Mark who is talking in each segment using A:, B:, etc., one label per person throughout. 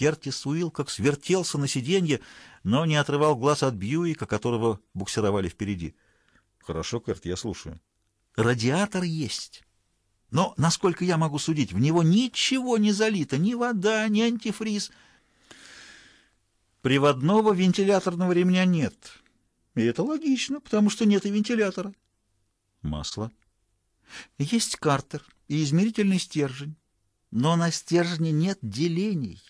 A: Кертис Уилл как свертелся на сиденье, но не отрывал глаз от Бьюика, которого буксировали впереди.
B: Хорошо, Керт, я слушаю.
A: Радиатор есть. Но, насколько я могу судить, в него ничего не залито, ни вода, ни антифриз. Приводного вентиляторного ремня нет. И это логично, потому что нет и вентилятора.
B: Масло.
A: Есть картер и измерительный стержень, но на стержне нет делений.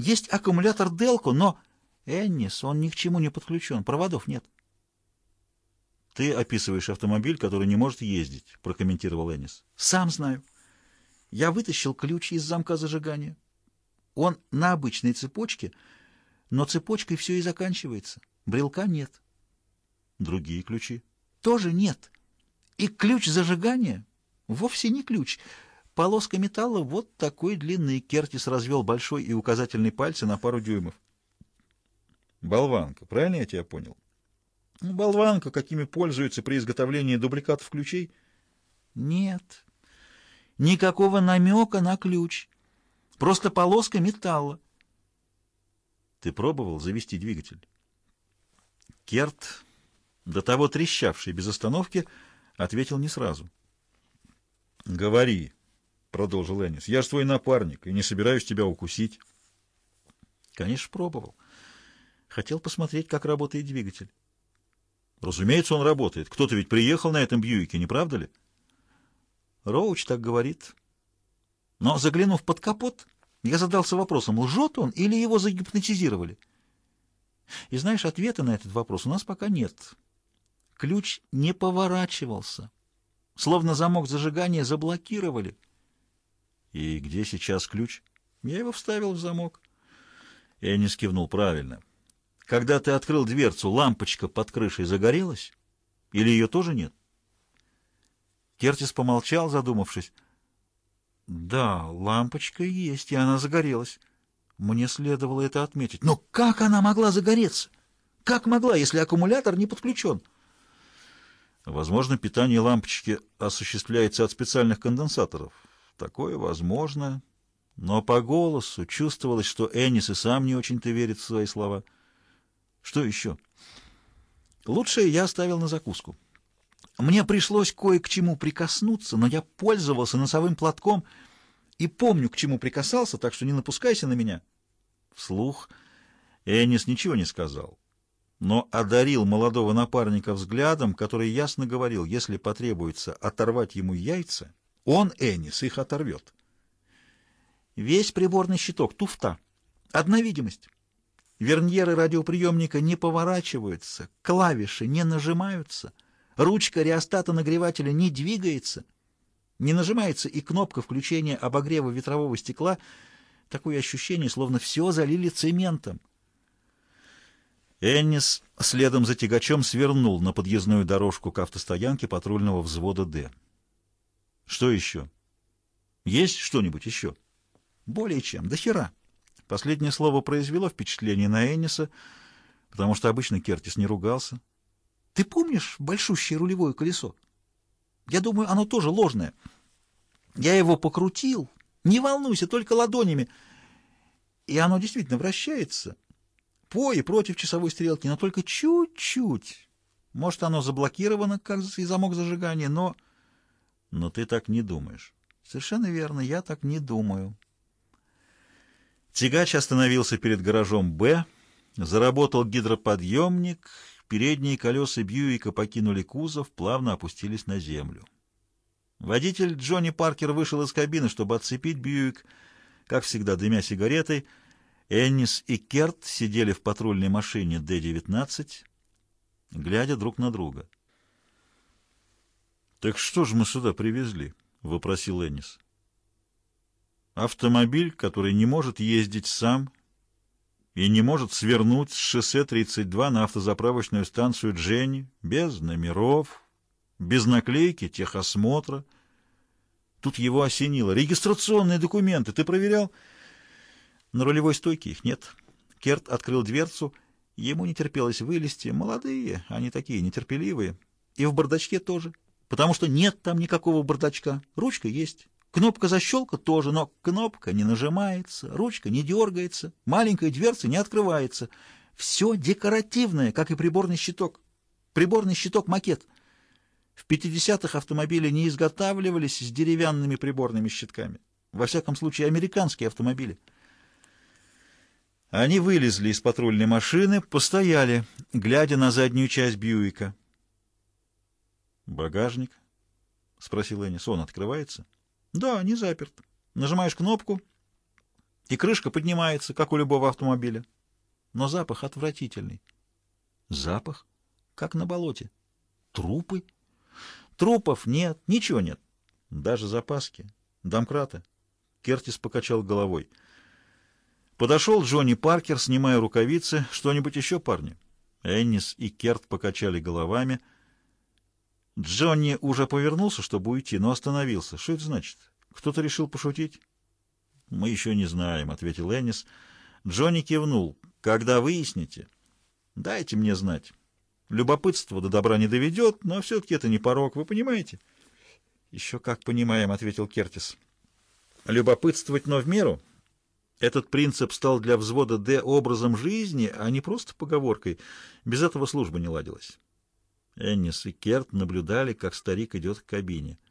A: Есть аккумулятор Делко, но... Эннис, он ни к чему не подключен, проводов нет.
B: «Ты описываешь автомобиль, который не может ездить», — прокомментировал Эннис.
A: «Сам знаю. Я вытащил ключ из замка зажигания. Он на обычной цепочке, но цепочкой все и заканчивается. Брелка нет».
B: «Другие ключи?»
A: «Тоже нет. И ключ зажигания вовсе не ключ». Полоска металла вот такой длины. Кертис развел большой и указательный пальцы на пару дюймов.
B: Болванка, правильно я тебя понял?
A: Ну, болванка, какими пользуются при изготовлении дубликатов ключей? Нет. Никакого намека на ключ. Просто полоска металла.
B: Ты пробовал завести двигатель?
A: Керт, до того трещавший без остановки, ответил не сразу.
B: «Говори», — продолжил Эннис. — Я же твой напарник и не собираюсь тебя укусить.
A: — Конечно, пробовал. Хотел посмотреть, как работает двигатель.
B: — Разумеется, он работает. Кто-то ведь приехал на этом Бьюике, не правда ли?
A: Роуч так говорит. Но, заглянув под капот, я задался вопросом, лжет он или его загипнотизировали. И знаешь, ответа на этот вопрос у нас пока нет. Ключ не поворачивался. Словно замок зажигания заблокировали.
B: — «И где сейчас ключ?»
A: «Я его вставил в замок».
B: Эннис кивнул правильно.
A: «Когда ты открыл дверцу, лампочка под крышей загорелась? Или ее тоже нет?» Кертис помолчал, задумавшись. «Да, лампочка есть, и она загорелась. Мне следовало это отметить. Но как она могла загореться? Как могла, если аккумулятор не подключен?»
B: «Возможно, питание лампочки осуществляется от специальных конденсаторов». Такое возможно, но по голосу чувствовалось, что Эннис и сам не очень-то верит в свои слова. Что еще?
A: Лучшее я оставил на закуску. Мне пришлось кое к чему прикоснуться, но я пользовался носовым платком и помню, к чему прикасался, так что не напускайся на меня.
B: Вслух Эннис ничего не сказал, но одарил молодого напарника взглядом, который ясно говорил, если потребуется оторвать ему яйца, он, Эннис, их оторвет.
A: Весь приборный щиток — туфта. Одна видимость. Верньеры радиоприемника не поворачиваются, клавиши не нажимаются, ручка реостата нагревателя не двигается, не нажимается и кнопка включения обогрева ветрового стекла. Такое ощущение, словно все залили цементом.
B: Эннис следом за тягачом свернул на подъездную дорожку к автостоянке патрульного взвода «Д». Что еще? Есть что-нибудь еще?
A: Более чем, до хера. Последнее слово произвело впечатление на Энниса, потому что обычно Кертис не ругался. Ты помнишь большущее рулевое колесо? Я думаю, оно тоже ложное. Я его покрутил. Не волнуйся, только ладонями. И оно действительно вращается. По и против часовой стрелки, но только чуть-чуть. Может, оно заблокировано, как и замок зажигания, но...
B: Но ты так не думаешь.
A: Совершенно верно, я так не думаю.
B: Тягач остановился перед гаражом «Б», заработал гидроподъемник, передние колеса Бьюика покинули кузов, плавно опустились на землю. Водитель Джонни Паркер вышел из кабины, чтобы отцепить Бьюик, как всегда дымя сигаретой. Эннис и Керт сидели в патрульной машине Д-19, глядя друг на друга. «Так что же мы сюда привезли?» — вопросил Эннис. «Автомобиль, который не может ездить сам и не может свернуть с шоссе 32 на автозаправочную станцию Дженни без номеров, без наклейки техосмотра. Тут его осенило. Регистрационные документы ты проверял?»
A: На рулевой стойке их нет. Керт открыл дверцу. Ему не терпелось вылезти. Молодые, они такие нетерпеливые. И в бардачке тоже потому что нет там никакого бардачка. Ручка есть, Кнопка защелка тоже, но кнопка не нажимается, ручка не дергается, маленькая дверца не открывается. Все декоративное, как и приборный щиток. Приборный щиток-макет. В 50-х автомобили не изготавливались с деревянными приборными щитками. Во всяком случае, американские автомобили. Они вылезли из патрульной машины, постояли, глядя на заднюю часть Бьюика.
B: «Багажник?» — спросил Эннис. «Он открывается?»
A: Да, не заперт. Нажимаешь кнопку, и крышка поднимается, как у любого автомобиля. Но запах отвратительный.
B: Запах?
A: Как на болоте. Трупы? Трупов нет, ничего нет.
B: Даже запаски. Домкрата. Кертис покачал головой. Подошел Джонни Паркер, снимая рукавицы. Что-нибудь еще, парни? Эннис и Керт покачали головами — Джонни уже повернулся, чтобы уйти, но остановился. Что это значит? Кто-то решил пошутить? Мы еще не знаем, — ответил Эннис. Джонни кивнул. Когда выясните, дайте мне знать. Любопытство до добра не доведет, но все-таки это не порог, вы понимаете?
A: Еще как понимаем, — ответил Кертис.
B: Любопытствовать, но в меру. Этот принцип стал для взвода Д образом жизни, а не просто поговоркой. Без этого служба не ладилась. Эннис и Керт наблюдали, как старик идет к кабине —